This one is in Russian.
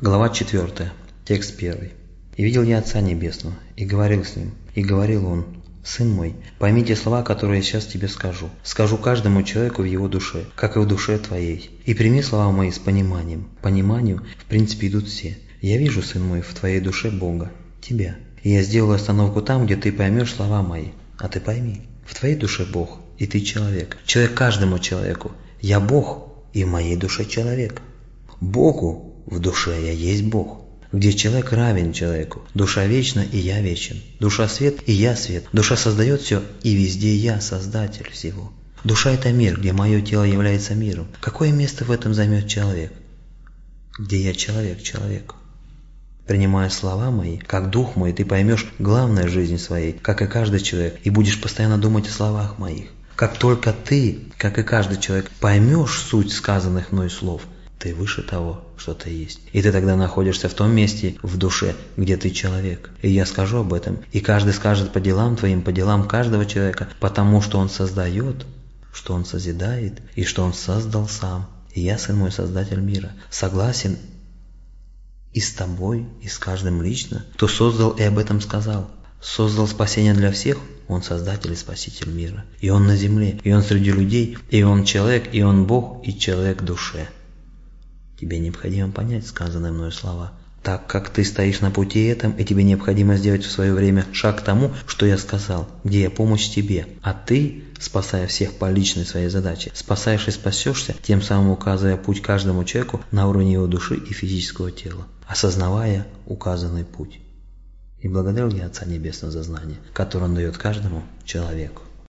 Глава 4. Текст 1. «И видел я Отца Небесного, и говорил с Ним, и говорил Он, «Сын мой, пойми те слова, которые я сейчас тебе скажу. Скажу каждому человеку в его душе, как и в душе твоей. И прими слова мои с пониманием. Пониманию, в принципе, идут все. Я вижу, сын мой, в твоей душе Бога, тебя. И я сделаю остановку там, где ты поймешь слова мои. А ты пойми, в твоей душе Бог, и ты человек. Человек каждому человеку. Я Бог, и в моей душе человек. Богу в душе я есть Бог, где человек равен человеку. Душа вечна, и я вечен. Душа свет, и я свет. Душа создает все, и везде я создатель всего. Душа – это мир, где мое тело является миром. Какое место в этом займет человек? Где я человек, человек. Принимая слова мои, как дух мой, ты поймешь главное жизни своей, как и каждый человек, и будешь постоянно думать о словах моих. Как только ты, как и каждый человек, поймешь суть сказанных мной слов – ты выше того, что ты есть. И ты тогда находишься в том месте в душе, где ты человек. И я скажу об этом. И каждый скажет по делам твоим, по делам каждого человека, потому что он создает, что он созидает и что он создал сам. И я, сын мой, создатель мира, согласен и с тобой, и с каждым лично, кто создал и об этом сказал. Создал спасение для всех, он создатель и спаситель мира. И он на земле, и он среди людей, и он человек, и он Бог, и человек душе. Тебе необходимо понять сказанные мною слова, так как ты стоишь на пути этом, и тебе необходимо сделать в свое время шаг к тому, что я сказал, где я помощь тебе. А ты, спасая всех по личной своей задаче, спасаешь и спасешься, тем самым указывая путь каждому человеку на уровне его души и физического тела, осознавая указанный путь. И благодарил я Отца Небесного за знание, которое он дает каждому человеку.